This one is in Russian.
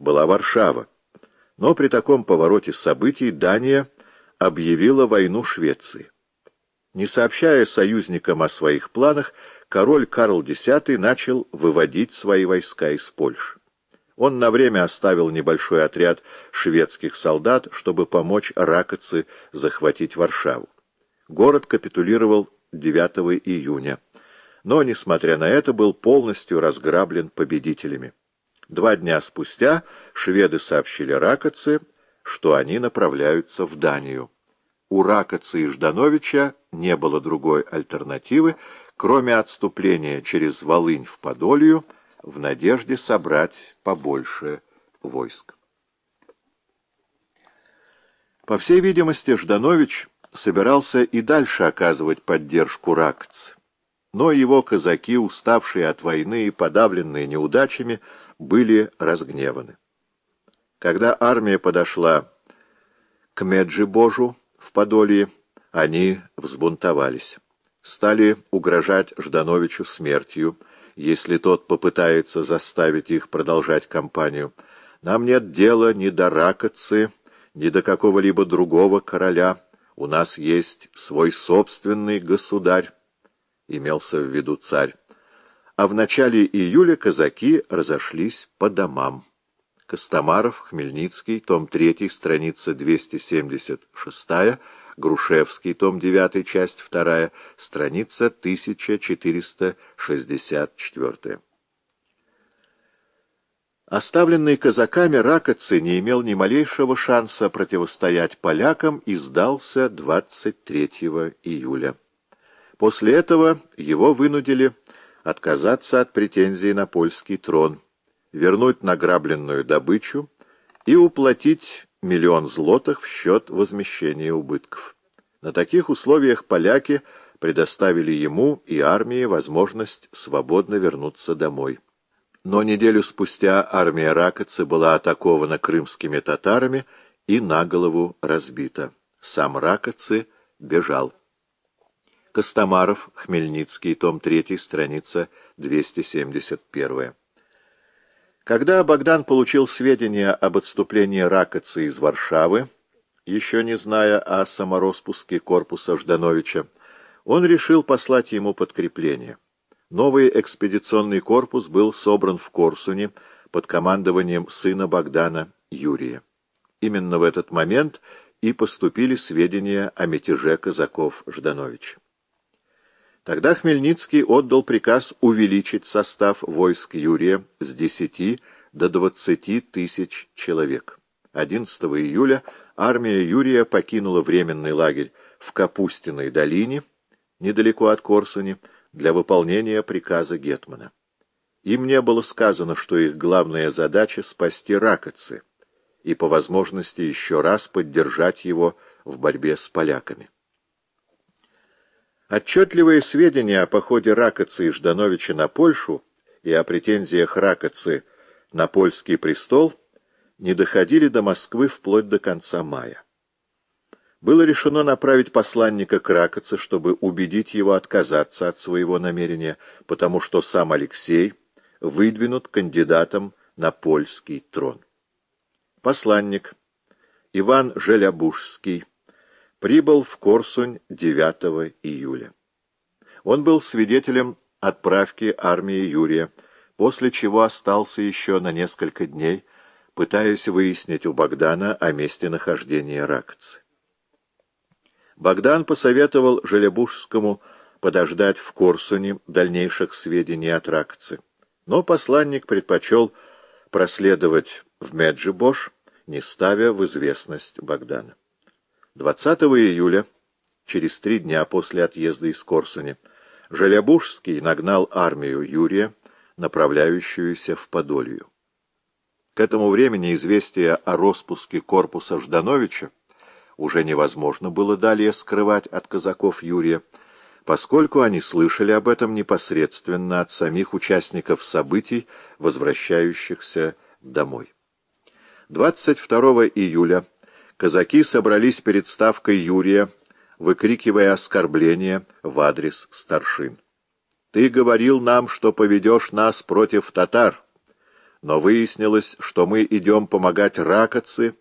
была Варшава. Но при таком повороте событий Дания объявила войну Швеции. Не сообщая союзникам о своих планах, король Карл X начал выводить свои войска из Польши. Он на время оставил небольшой отряд шведских солдат, чтобы помочь Ракоцы захватить Варшаву. Город капитулировал 9 июня, но, несмотря на это, был полностью разграблен победителями. Два дня спустя шведы сообщили Ракоце, что они направляются в Данию. У Ракоцы и Ждановича не было другой альтернативы, кроме отступления через Волынь в Подолью, в надежде собрать побольше войск. По всей видимости, Жданович собирался и дальше оказывать поддержку Ракц, но его казаки, уставшие от войны и подавленные неудачами, были разгневаны. Когда армия подошла к Меджибожу в Подолье, они взбунтовались. Стали угрожать Ждановичу смертью, если тот попытается заставить их продолжать кампанию. Нам нет дела ни до Ракоцы, ни до какого-либо другого короля. У нас есть свой собственный государь, имелся в виду царь. А в начале июля казаки разошлись по домам. Костомаров, Хмельницкий, том 3, страница 276 Грушевский, том 9, часть 2, страница 1464. Оставленный казаками Ракоцы не имел ни малейшего шанса противостоять полякам и сдался 23 июля. После этого его вынудили отказаться от претензий на польский трон, вернуть награбленную добычу и уплатить миллион злотых в счет возмещения убытков. На таких условиях поляки предоставили ему и армии возможность свободно вернуться домой. Но неделю спустя армия Ракоцы была атакована крымскими татарами и на голову разбита. Сам Ракоцы бежал. Костомаров, Хмельницкий, том 3, страница 271. Когда Богдан получил сведения об отступлении Ракоцы из Варшавы, еще не зная о самороспуске корпуса Ждановича, он решил послать ему подкрепление. Новый экспедиционный корпус был собран в Корсуне под командованием сына Богдана Юрия. Именно в этот момент и поступили сведения о мятеже казаков Ждановича. Тогда Хмельницкий отдал приказ увеличить состав войск Юрия с 10 до 20 тысяч человек. 11 июля армия Юрия покинула временный лагерь в Капустиной долине, недалеко от Корсуни, для выполнения приказа Гетмана. Им не было сказано, что их главная задача — спасти Ракоцы и, по возможности, еще раз поддержать его в борьбе с поляками. Отчетливые сведения о походе Ракоцы и Ждановича на Польшу и о претензиях Ракоцы на польский престол не доходили до Москвы вплоть до конца мая. Было решено направить посланника к Ракоце, чтобы убедить его отказаться от своего намерения, потому что сам Алексей выдвинут кандидатом на польский трон. Посланник Иван Желябужский прибыл в Корсунь 9 июля. Он был свидетелем отправки армии Юрия, после чего остался еще на несколько дней, пытаясь выяснить у Богдана о месте нахождения Ракцы. Богдан посоветовал Желебужскому подождать в Корсуне дальнейших сведений от Ракцы, но посланник предпочел проследовать в Меджибош, не ставя в известность Богдана. 20 июля, через три дня после отъезда из Корсуни, Желябужский нагнал армию Юрия, направляющуюся в Подолью. К этому времени известие о распуске корпуса Ждановича уже невозможно было далее скрывать от казаков Юрия, поскольку они слышали об этом непосредственно от самих участников событий, возвращающихся домой. 22 июля казаки собрались перед ставкой Юрия, выкрикивая оскорбления в адрес старшин. «Ты говорил нам, что поведешь нас против татар. но выяснилось, что мы идем помогать Ракоцы